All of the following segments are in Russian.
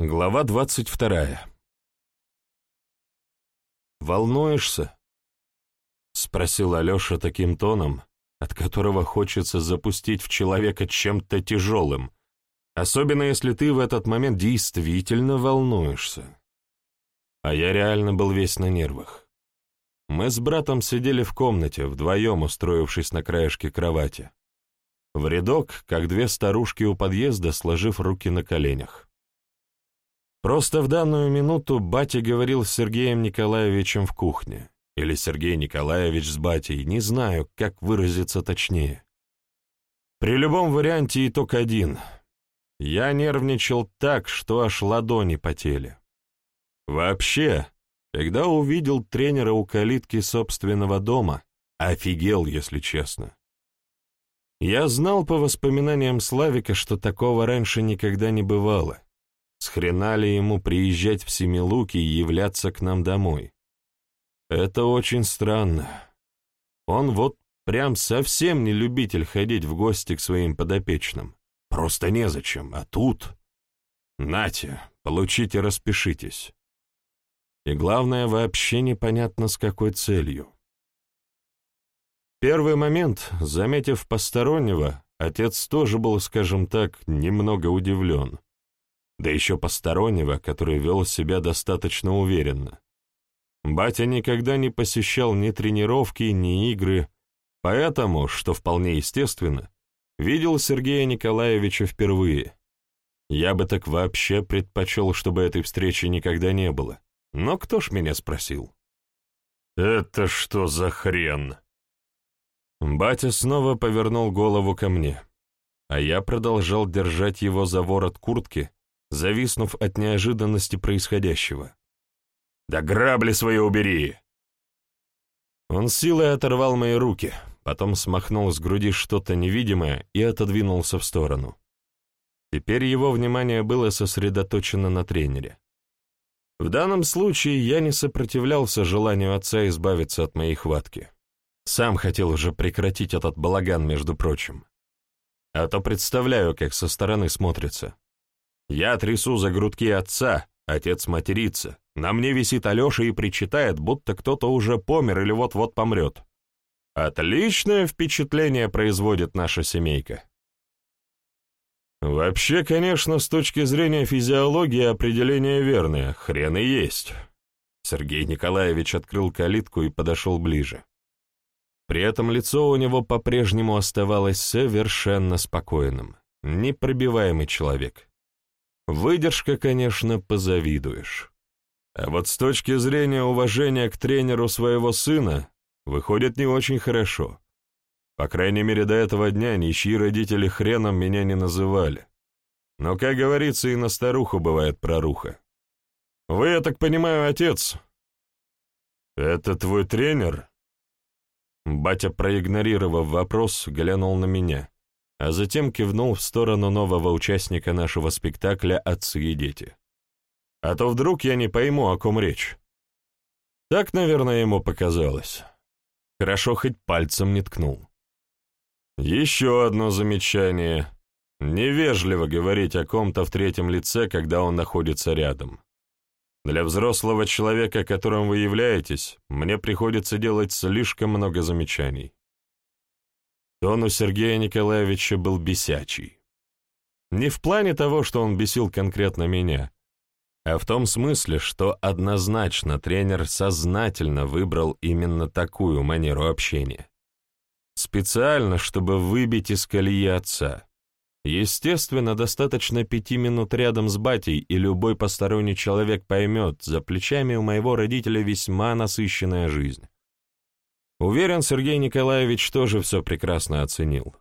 Глава двадцать вторая. «Волнуешься?» — спросил Алеша таким тоном, от которого хочется запустить в человека чем-то тяжелым, особенно если ты в этот момент действительно волнуешься. А я реально был весь на нервах. Мы с братом сидели в комнате, вдвоем устроившись на краешке кровати. В рядок, как две старушки у подъезда, сложив руки на коленях. Просто в данную минуту батя говорил с Сергеем Николаевичем в кухне. Или Сергей Николаевич с батей, не знаю, как выразиться точнее. При любом варианте итог один. Я нервничал так, что аж ладони потели. Вообще, когда увидел тренера у калитки собственного дома, офигел, если честно. Я знал по воспоминаниям Славика, что такого раньше никогда не бывало. С хрена ли ему приезжать в Семилуки и являться к нам домой? Это очень странно. Он вот прям совсем не любитель ходить в гости к своим подопечным. Просто незачем, а тут... Нате, получите, распишитесь. И главное, вообще непонятно с какой целью. Первый момент, заметив постороннего, отец тоже был, скажем так, немного удивлен да еще постороннего, который вел себя достаточно уверенно. Батя никогда не посещал ни тренировки, ни игры, поэтому, что вполне естественно, видел Сергея Николаевича впервые. Я бы так вообще предпочел, чтобы этой встречи никогда не было. Но кто ж меня спросил? «Это что за хрен?» Батя снова повернул голову ко мне, а я продолжал держать его за ворот куртки, зависнув от неожиданности происходящего. «Да грабли свои убери!» Он силой оторвал мои руки, потом смахнул с груди что-то невидимое и отодвинулся в сторону. Теперь его внимание было сосредоточено на тренере. В данном случае я не сопротивлялся желанию отца избавиться от моей хватки. Сам хотел уже прекратить этот балаган, между прочим. А то представляю, как со стороны смотрится. Я трясу за грудки отца, отец матерится. На мне висит Алеша и причитает, будто кто-то уже помер или вот-вот помрет. Отличное впечатление производит наша семейка. Вообще, конечно, с точки зрения физиологии определение верное, хрен и есть. Сергей Николаевич открыл калитку и подошел ближе. При этом лицо у него по-прежнему оставалось совершенно спокойным, непробиваемый человек. Выдержка, конечно, позавидуешь. А вот с точки зрения уважения к тренеру своего сына, выходит не очень хорошо. По крайней мере, до этого дня ничьи родители хреном меня не называли. Но, как говорится, и на старуху бывает проруха. Вы, я так понимаю, отец? Это твой тренер? Батя, проигнорировав вопрос, глянул на меня а затем кивнул в сторону нового участника нашего спектакля «Отцы и дети». А то вдруг я не пойму, о ком речь. Так, наверное, ему показалось. Хорошо, хоть пальцем не ткнул. Еще одно замечание. Невежливо говорить о ком-то в третьем лице, когда он находится рядом. Для взрослого человека, которым вы являетесь, мне приходится делать слишком много замечаний. Тон у Сергея Николаевича был бесячий. Не в плане того, что он бесил конкретно меня, а в том смысле, что однозначно тренер сознательно выбрал именно такую манеру общения. Специально, чтобы выбить из колеи отца. Естественно, достаточно пяти минут рядом с батей, и любой посторонний человек поймет, за плечами у моего родителя весьма насыщенная жизнь. Уверен, Сергей Николаевич тоже все прекрасно оценил.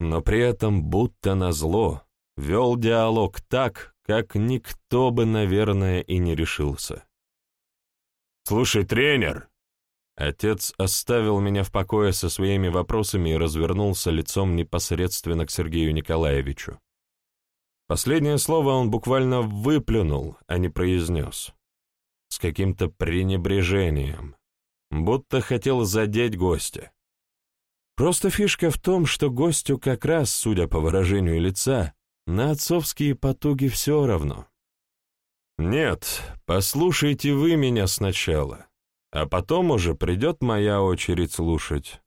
Но при этом, будто назло, вел диалог так, как никто бы, наверное, и не решился. «Слушай, тренер!» Отец оставил меня в покое со своими вопросами и развернулся лицом непосредственно к Сергею Николаевичу. Последнее слово он буквально выплюнул, а не произнес. С каким-то пренебрежением, будто хотел задеть гостя. Просто фишка в том, что гостю как раз, судя по выражению лица, на отцовские потуги все равно. Нет, послушайте вы меня сначала, а потом уже придет моя очередь слушать.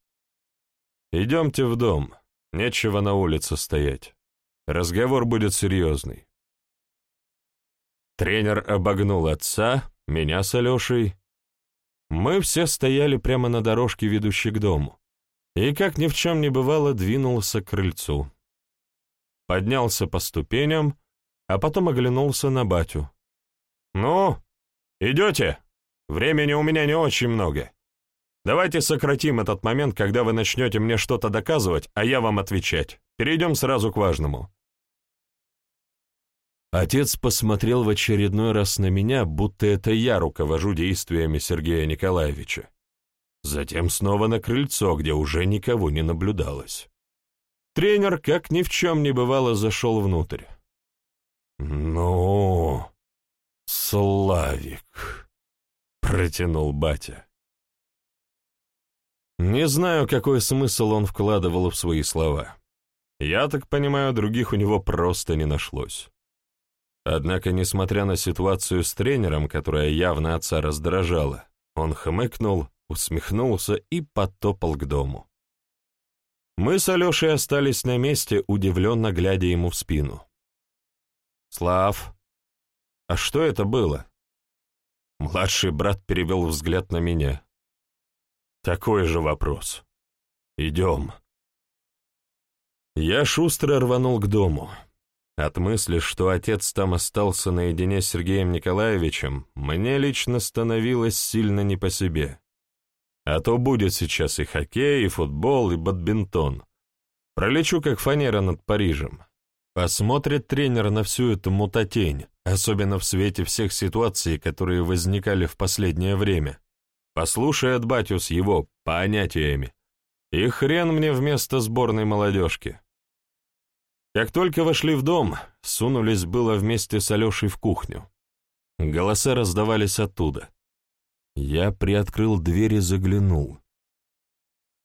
Идемте в дом, нечего на улице стоять. Разговор будет серьезный. Тренер обогнул отца, меня с Алешей. Мы все стояли прямо на дорожке, ведущей к дому, и, как ни в чем не бывало, двинулся к крыльцу. Поднялся по ступеням, а потом оглянулся на батю. «Ну, идете? Времени у меня не очень много. Давайте сократим этот момент, когда вы начнете мне что-то доказывать, а я вам отвечать. Перейдем сразу к важному». Отец посмотрел в очередной раз на меня, будто это я руковожу действиями Сергея Николаевича. Затем снова на крыльцо, где уже никого не наблюдалось. Тренер, как ни в чем не бывало, зашел внутрь. «Ну, Славик», — протянул батя. Не знаю, какой смысл он вкладывал в свои слова. Я так понимаю, других у него просто не нашлось. Однако, несмотря на ситуацию с тренером, которая явно отца раздражала, он хмыкнул, усмехнулся и потопал к дому. Мы с Алешей остались на месте, удивленно глядя ему в спину. «Слав, а что это было?» Младший брат перевел взгляд на меня. «Такой же вопрос. Идем». Я шустро рванул к дому. От мысли, что отец там остался наедине с Сергеем Николаевичем, мне лично становилось сильно не по себе. А то будет сейчас и хоккей, и футбол, и бадминтон. Пролечу, как фанера над Парижем. Посмотрит тренер на всю эту мутатень, особенно в свете всех ситуаций, которые возникали в последнее время. Послушает батю с его понятиями. И хрен мне вместо сборной молодежки. Как только вошли в дом, сунулись было вместе с Алешей в кухню. Голоса раздавались оттуда. Я приоткрыл дверь и заглянул.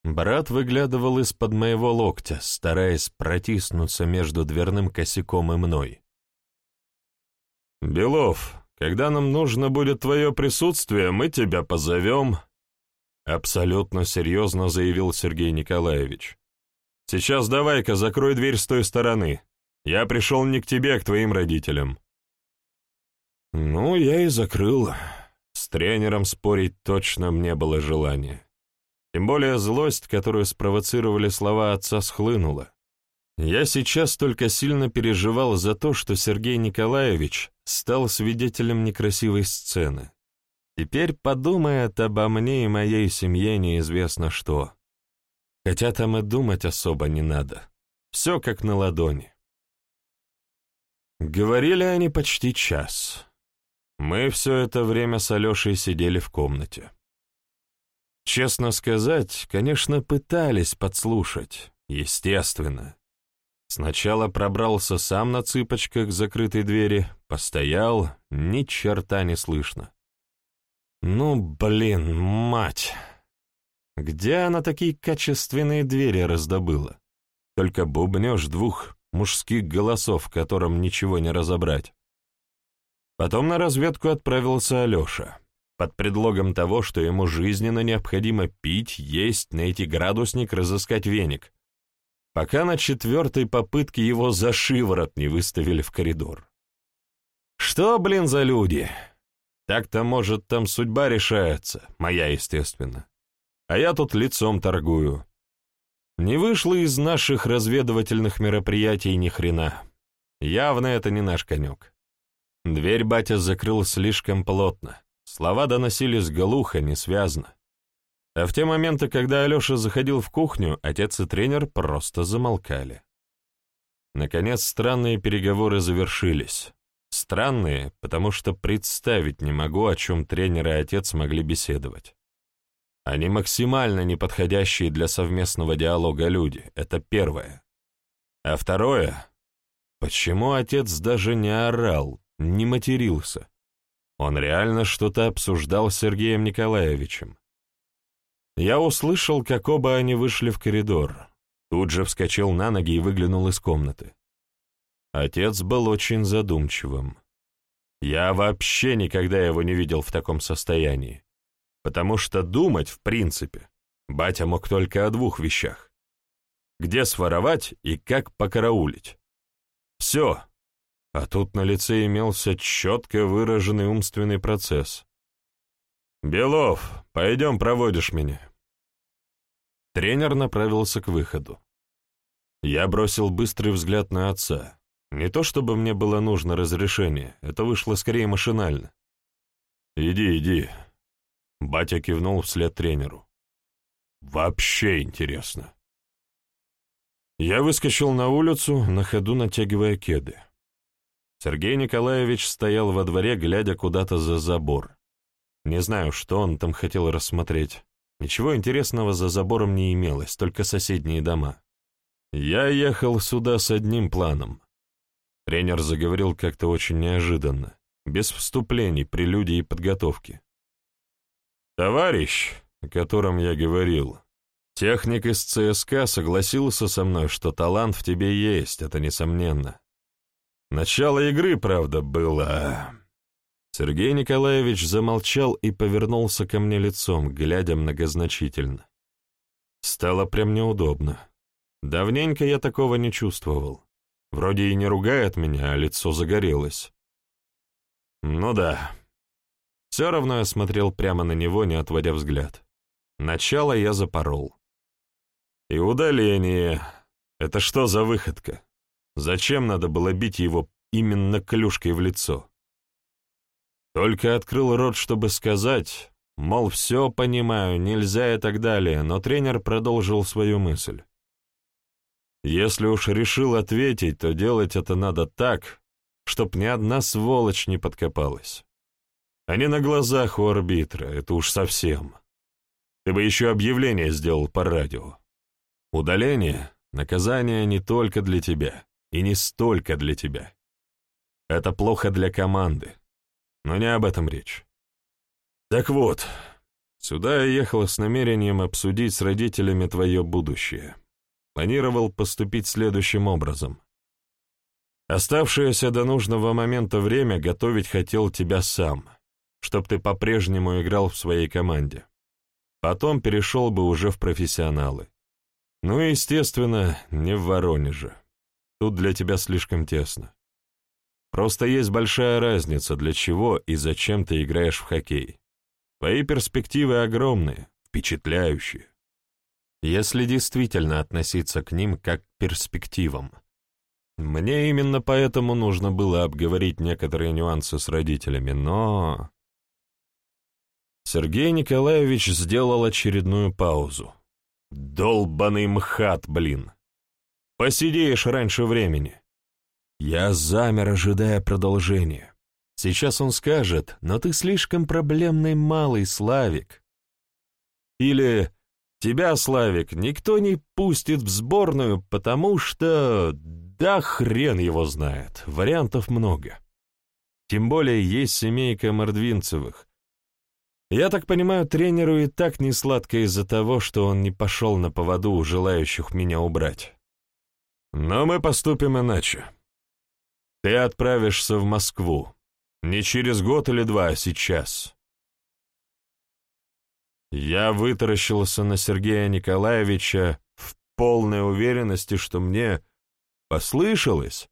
Брат выглядывал из-под моего локтя, стараясь протиснуться между дверным косяком и мной. «Белов, когда нам нужно будет твое присутствие, мы тебя позовем», — абсолютно серьезно заявил Сергей Николаевич. «Сейчас давай-ка закрой дверь с той стороны. Я пришел не к тебе, а к твоим родителям». «Ну, я и закрыл. С тренером спорить точно мне было желания. Тем более злость, которую спровоцировали слова отца, схлынула. Я сейчас только сильно переживал за то, что Сергей Николаевич стал свидетелем некрасивой сцены. Теперь подумает обо мне и моей семье неизвестно что. Хотя там и думать особо не надо. Все как на ладони. Говорили они почти час. Мы все это время с Алешей сидели в комнате. Честно сказать, конечно, пытались подслушать, естественно. Сначала пробрался сам на цыпочках к закрытой двери, постоял, ни черта не слышно. Ну, блин, мать! Где она такие качественные двери раздобыла? Только бубнешь двух мужских голосов, которым ничего не разобрать. Потом на разведку отправился Алеша под предлогом того, что ему жизненно необходимо пить, есть, найти градусник, разыскать веник, пока на четвертой попытке его за шиворот не выставили в коридор. Что, блин, за люди? Так-то, может, там судьба решается, моя, естественно. А я тут лицом торгую. Не вышло из наших разведывательных мероприятий ни хрена. Явно это не наш конек. Дверь батя закрыл слишком плотно. Слова доносились глухо, несвязно. А в те моменты, когда Алеша заходил в кухню, отец и тренер просто замолкали. Наконец, странные переговоры завершились. Странные, потому что представить не могу, о чем тренер и отец могли беседовать. Они максимально неподходящие для совместного диалога люди, это первое. А второе, почему отец даже не орал, не матерился? Он реально что-то обсуждал с Сергеем Николаевичем. Я услышал, как оба они вышли в коридор. Тут же вскочил на ноги и выглянул из комнаты. Отец был очень задумчивым. Я вообще никогда его не видел в таком состоянии, потому что думать, в принципе, батя мог только о двух вещах. Где своровать и как покараулить. Все. А тут на лице имелся четко выраженный умственный процесс. «Белов, пойдем проводишь меня». Тренер направился к выходу. Я бросил быстрый взгляд на отца. Не то чтобы мне было нужно разрешение, это вышло скорее машинально. «Иди, иди», — батя кивнул вслед тренеру. «Вообще интересно». Я выскочил на улицу, на ходу натягивая кеды. Сергей Николаевич стоял во дворе, глядя куда-то за забор. Не знаю, что он там хотел рассмотреть. Ничего интересного за забором не имелось, только соседние дома. Я ехал сюда с одним планом. Тренер заговорил как-то очень неожиданно, без вступлений, прелюдий и подготовки. «Товарищ, о котором я говорил, техник из ЦСКА согласился со мной, что талант в тебе есть, это несомненно. Начало игры, правда, было...» Сергей Николаевич замолчал и повернулся ко мне лицом, глядя многозначительно. Стало прям неудобно. Давненько я такого не чувствовал. Вроде и не ругает меня, а лицо загорелось. Ну да. Все равно я смотрел прямо на него, не отводя взгляд. Начало я запорол. И удаление. Это что за выходка? Зачем надо было бить его именно клюшкой в лицо? Только открыл рот, чтобы сказать, мол, все понимаю, нельзя и так далее, но тренер продолжил свою мысль. Если уж решил ответить, то делать это надо так, чтоб ни одна сволочь не подкопалась. А не на глазах у арбитра, это уж совсем. Ты бы еще объявление сделал по радио. Удаление — наказание не только для тебя, и не столько для тебя. Это плохо для команды, но не об этом речь. Так вот, сюда я ехал с намерением обсудить с родителями твое будущее. Планировал поступить следующим образом. Оставшееся до нужного момента время готовить хотел тебя сам, чтоб ты по-прежнему играл в своей команде. Потом перешел бы уже в профессионалы. Ну и, естественно, не в Воронеже. Тут для тебя слишком тесно. Просто есть большая разница, для чего и зачем ты играешь в хоккей. Твои перспективы огромные, впечатляющие если действительно относиться к ним как к перспективам. Мне именно поэтому нужно было обговорить некоторые нюансы с родителями, но... Сергей Николаевич сделал очередную паузу. «Долбаный мхат, блин! Посидеешь раньше времени!» Я замер, ожидая продолжения. Сейчас он скажет, но ты слишком проблемный малый, Славик. Или Тебя, Славик, никто не пустит в сборную, потому что... Да хрен его знает, вариантов много. Тем более есть семейка Мордвинцевых. Я так понимаю, тренеру и так не сладко из-за того, что он не пошел на поводу у желающих меня убрать. Но мы поступим иначе. Ты отправишься в Москву. Не через год или два, а сейчас. Я вытаращился на Сергея Николаевича в полной уверенности, что мне послышалось.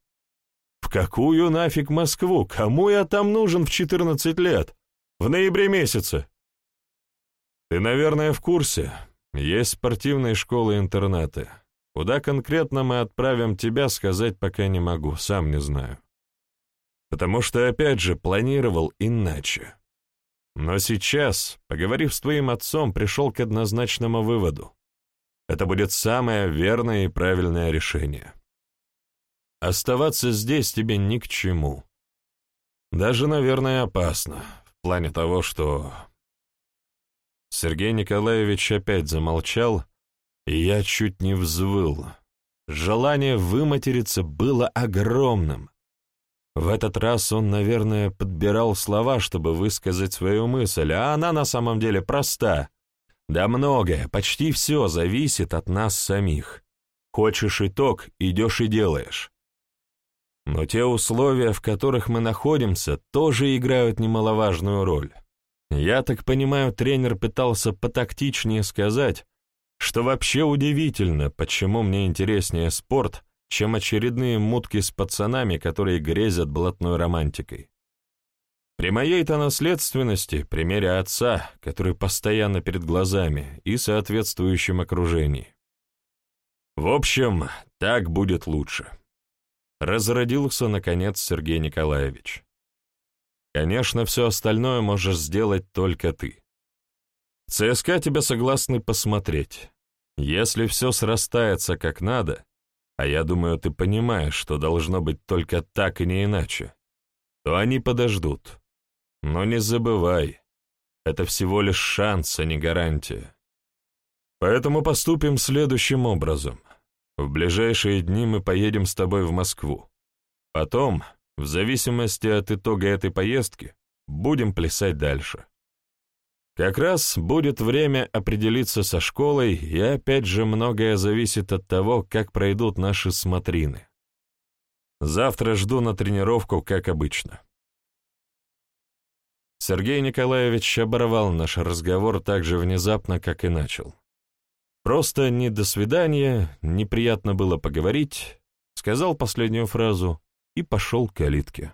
В какую нафиг Москву? Кому я там нужен в 14 лет? В ноябре месяце? Ты, наверное, в курсе. Есть спортивные школы-интернаты. Куда конкретно мы отправим тебя, сказать пока не могу, сам не знаю. Потому что, опять же, планировал иначе. Но сейчас, поговорив с твоим отцом, пришел к однозначному выводу. Это будет самое верное и правильное решение. Оставаться здесь тебе ни к чему. Даже, наверное, опасно, в плане того, что... Сергей Николаевич опять замолчал, и я чуть не взвыл. Желание выматериться было огромным, в этот раз он, наверное, подбирал слова, чтобы высказать свою мысль, а она на самом деле проста. Да многое, почти все зависит от нас самих. Хочешь итог, идешь и делаешь. Но те условия, в которых мы находимся, тоже играют немаловажную роль. Я так понимаю, тренер пытался потактичнее сказать, что вообще удивительно, почему мне интереснее спорт, чем очередные мутки с пацанами, которые грезят блатной романтикой. При моей-то наследственности, примере отца, который постоянно перед глазами, и соответствующем окружении. В общем, так будет лучше. Разродился, наконец, Сергей Николаевич. Конечно, все остальное можешь сделать только ты. ЦСКА тебя согласны посмотреть. Если все срастается как надо, а я думаю, ты понимаешь, что должно быть только так и не иначе, то они подождут. Но не забывай, это всего лишь шанс, а не гарантия. Поэтому поступим следующим образом. В ближайшие дни мы поедем с тобой в Москву. Потом, в зависимости от итога этой поездки, будем плясать дальше. Как раз будет время определиться со школой, и опять же многое зависит от того, как пройдут наши смотрины. Завтра жду на тренировку, как обычно. Сергей Николаевич оборвал наш разговор так же внезапно, как и начал. Просто не до свидания, неприятно было поговорить, сказал последнюю фразу и пошел к калитке.